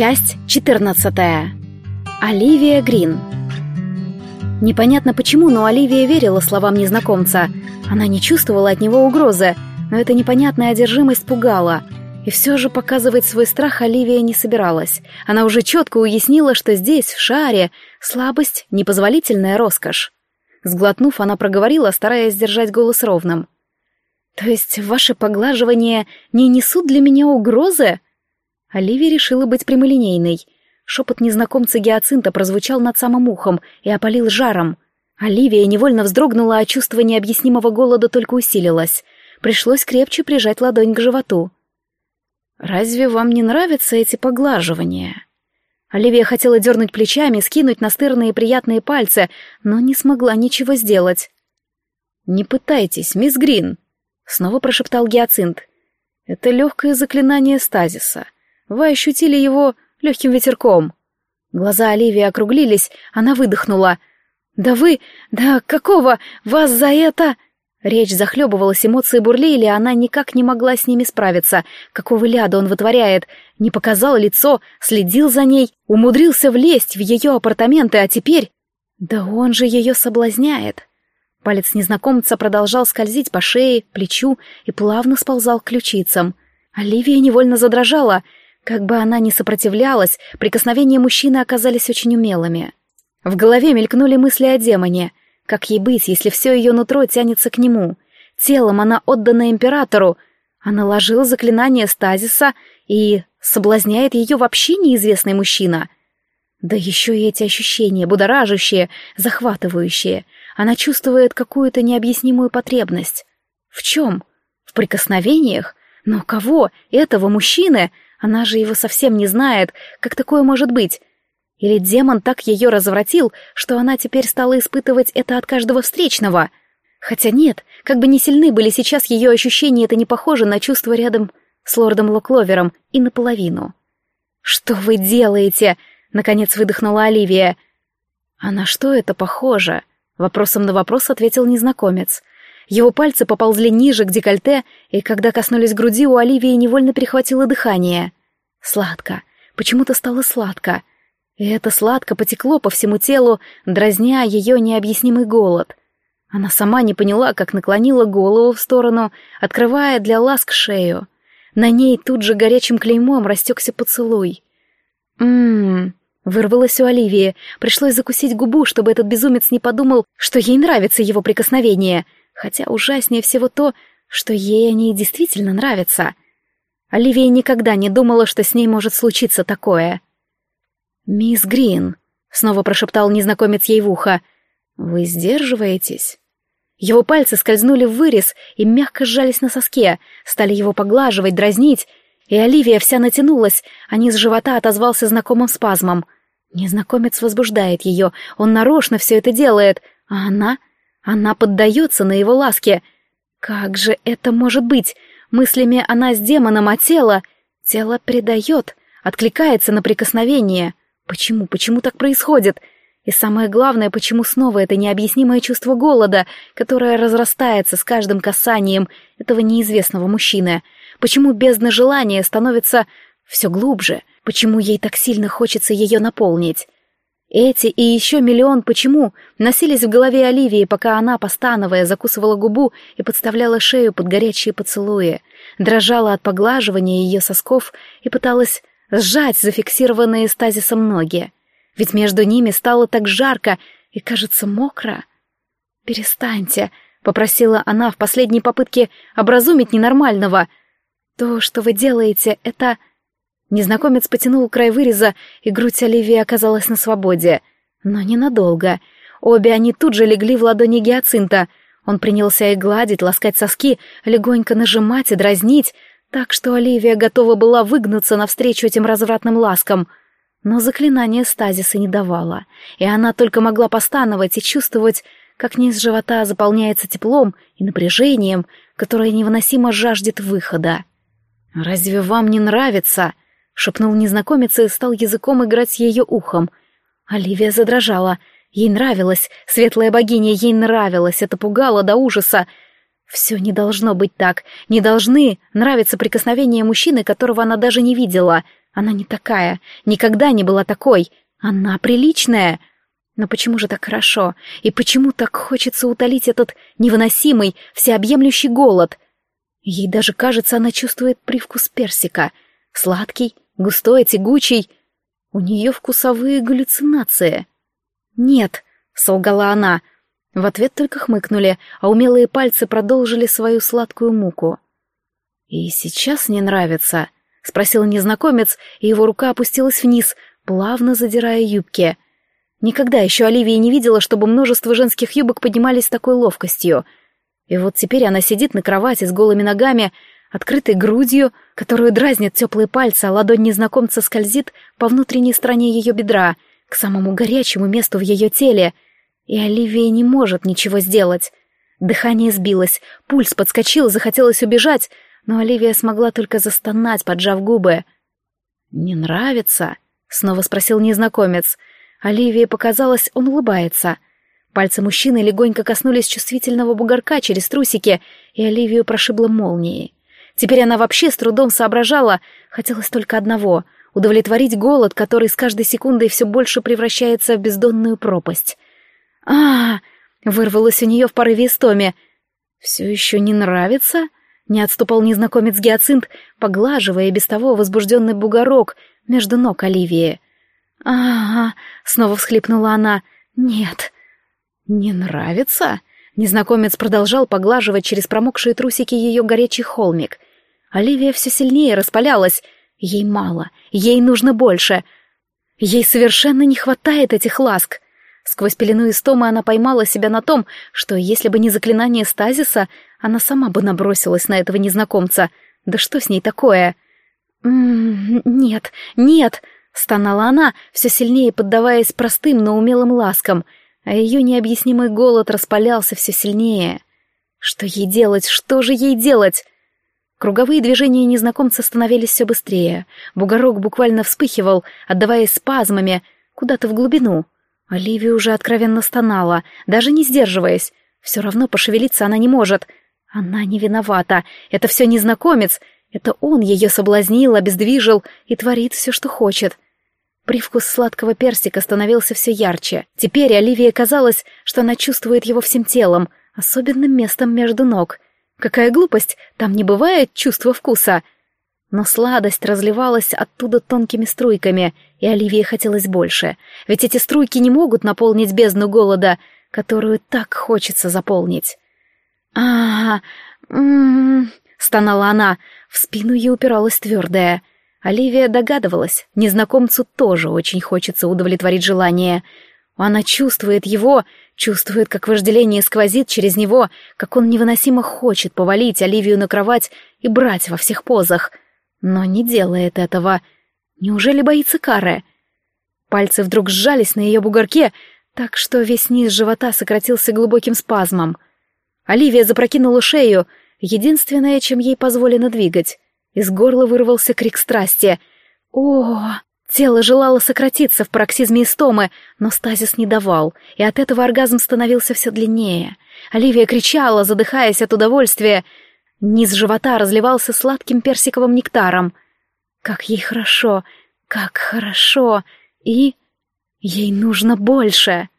Часть 14. Оливия Грин. Непонятно почему, но Оливия верила словам незнакомца. Она не чувствовала от него угрозы, но эта непонятная одержимость пугала. И все же показывать свой страх Оливия не собиралась. Она уже четко уяснила, что здесь, в шаре, слабость — непозволительная роскошь. Сглотнув, она проговорила, стараясь держать голос ровным. «То есть ваши поглаживания не несут для меня угрозы?» Оливия решила быть прямолинейной. Шепот незнакомца Гиацинта прозвучал над самым ухом и опалил жаром. Оливия невольно вздрогнула, а чувство необъяснимого голода только усилилось. Пришлось крепче прижать ладонь к животу. «Разве вам не нравятся эти поглаживания?» Оливия хотела дернуть плечами, скинуть настырные приятные пальцы, но не смогла ничего сделать. «Не пытайтесь, мисс Грин», — снова прошептал Гиацинт. «Это легкое заклинание стазиса. Вы ощутили его легким ветерком. Глаза Оливии округлились, она выдохнула. «Да вы... Да какого? Вас за это...» Речь захлебывалась, эмоции бурлили, она никак не могла с ними справиться. Какого ляда он вытворяет? Не показал лицо, следил за ней, умудрился влезть в ее апартаменты, а теперь... Да он же ее соблазняет. Палец незнакомца продолжал скользить по шее, плечу и плавно сползал к ключицам. Оливия невольно задрожала — как бы она ни сопротивлялась, прикосновения мужчины оказались очень умелыми. В голове мелькнули мысли о демоне. Как ей быть, если все ее нутро тянется к нему? Телом она отдана императору, а наложил заклинание стазиса и соблазняет ее вообще неизвестный мужчина. Да еще и эти ощущения, будоражащие, захватывающие. Она чувствует какую-то необъяснимую потребность. В чем? В прикосновениях? Но кого? Этого мужчины? Она же его совсем не знает, как такое может быть. Или демон так ее развратил, что она теперь стала испытывать это от каждого встречного. Хотя нет, как бы не сильны были сейчас ее ощущения, это не похоже на чувство рядом с лордом Локловером и наполовину. «Что вы делаете?» — наконец выдохнула Оливия. «А на что это похоже?» — вопросом на вопрос ответил незнакомец. Его пальцы поползли ниже к декольте, и когда коснулись груди, у Оливии невольно перехватило дыхание. Сладко. Почему-то стало сладко. И это сладко потекло по всему телу, дразня ее необъяснимый голод. Она сама не поняла, как наклонила голову в сторону, открывая для ласк шею. На ней тут же горячим клеймом растекся поцелуй. «Ммм...» — вырвалось у Оливии. Пришлось закусить губу, чтобы этот безумец не подумал, что ей нравится его прикосновение — Хотя ужаснее всего то, что ей они действительно нравятся. Оливия никогда не думала, что с ней может случиться такое. «Мисс Грин», — снова прошептал незнакомец ей в ухо, — «вы сдерживаетесь?» Его пальцы скользнули в вырез и мягко сжались на соске, стали его поглаживать, дразнить, и Оливия вся натянулась, а низ живота отозвался знакомым спазмом. Незнакомец возбуждает ее, он нарочно все это делает, а она она поддается на его ласки. Как же это может быть? Мыслями она с демоном, а тело... Тело предает, откликается на прикосновение. Почему, почему так происходит? И самое главное, почему снова это необъяснимое чувство голода, которое разрастается с каждым касанием этого неизвестного мужчины? Почему бездна желания становится все глубже? Почему ей так сильно хочется ее наполнить? Эти и еще миллион «почему» носились в голове Оливии, пока она, постановая, закусывала губу и подставляла шею под горячие поцелуи, дрожала от поглаживания ее сосков и пыталась сжать зафиксированные стазисом ноги. Ведь между ними стало так жарко и, кажется, мокро. «Перестаньте», — попросила она в последней попытке образумить ненормального. «То, что вы делаете, это...» Незнакомец потянул край выреза, и грудь Оливии оказалась на свободе. Но ненадолго. Обе они тут же легли в ладони гиацинта. Он принялся их гладить, ласкать соски, легонько нажимать и дразнить, так что Оливия готова была выгнуться навстречу этим развратным ласкам. Но заклинание стазиса не давало, и она только могла постановать и чувствовать, как низ живота заполняется теплом и напряжением, которое невыносимо жаждет выхода. «Разве вам не нравится?» Шепнул незнакомец и стал языком играть с ее ухом. Оливия задрожала. Ей нравилось, светлая богиня, ей нравилось, это пугало до ужаса. Все не должно быть так. Не должны нравиться прикосновения мужчины, которого она даже не видела. Она не такая. Никогда не была такой. Она приличная. Но почему же так хорошо? И почему так хочется утолить этот невыносимый, всеобъемлющий голод? Ей даже кажется, она чувствует привкус персика. Сладкий, густой, тягучий. У нее вкусовые галлюцинации. «Нет», — солгала она. В ответ только хмыкнули, а умелые пальцы продолжили свою сладкую муку. «И сейчас не нравится?» — спросил незнакомец, и его рука опустилась вниз, плавно задирая юбки. Никогда еще Оливия не видела, чтобы множество женских юбок поднимались с такой ловкостью. И вот теперь она сидит на кровати с голыми ногами, открытой грудью, которую дразнят теплые пальцы, а ладонь незнакомца скользит по внутренней стороне ее бедра, к самому горячему месту в ее теле. И Оливия не может ничего сделать. Дыхание сбилось, пульс подскочил, захотелось убежать, но Оливия смогла только застонать, поджав губы. «Не нравится?» — снова спросил незнакомец — Оливии показалось, он улыбается. Пальцы мужчины легонько коснулись чувствительного бугорка через трусики, и Оливию прошибло молнией. Теперь она вообще с трудом соображала, хотелось только одного — удовлетворить голод, который с каждой секундой все больше превращается в бездонную пропасть. а, -а, вырвалось у нее в порыве истоме. «Все еще не нравится?» — не отступал незнакомец Гиацинт, поглаживая без того возбужденный бугорок между ног Оливии. «Ага», — снова всхлипнула она. «Нет». «Не нравится?» Незнакомец продолжал поглаживать через промокшие трусики ее горячий холмик. Оливия все сильнее распалялась. Ей мало, ей нужно больше. Ей совершенно не хватает этих ласк. Сквозь пелену истомы она поймала себя на том, что если бы не заклинание стазиса, она сама бы набросилась на этого незнакомца. Да что с ней такое? «М -м, «Нет, нет!» Стонала она, все сильнее поддаваясь простым, но умелым ласкам, а ее необъяснимый голод распалялся все сильнее. Что ей делать? Что же ей делать? Круговые движения незнакомца становились все быстрее. Бугорок буквально вспыхивал, отдаваясь спазмами куда-то в глубину. Оливия уже откровенно стонала, даже не сдерживаясь. Все равно пошевелиться она не может. Она не виновата. Это все незнакомец, это он ее соблазнил, обездвижил и творит все, что хочет. Привкус сладкого персика становился все ярче. Теперь Оливии казалось, что она чувствует его всем телом, особенным местом между ног. Какая глупость, там не бывает чувства вкуса. Но сладость разливалась оттуда тонкими струйками, и Оливии хотелось больше. Ведь эти струйки не могут наполнить бездну голода, которую так хочется заполнить. а, -а, стонала она, в спину ей упиралась твердая. Оливия догадывалась, незнакомцу тоже очень хочется удовлетворить желание. Она чувствует его, чувствует, как вожделение сквозит через него, как он невыносимо хочет повалить Оливию на кровать и брать во всех позах. Но не делает этого. Неужели боится кары? Пальцы вдруг сжались на ее бугорке, так что весь низ живота сократился глубоким спазмом. Оливия запрокинула шею — единственное, чем ей позволено двигать. Из горла вырвался крик страсти. О, тело желало сократиться в пароксизме истомы, но стазис не давал, и от этого оргазм становился все длиннее. Оливия кричала, задыхаясь от удовольствия. Низ живота разливался сладким персиковым нектаром. Как ей хорошо, как хорошо, и... Ей нужно больше.